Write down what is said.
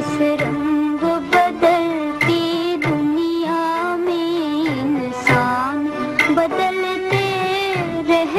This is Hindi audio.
इस बदलती दुनिया में इंसान बदलते रह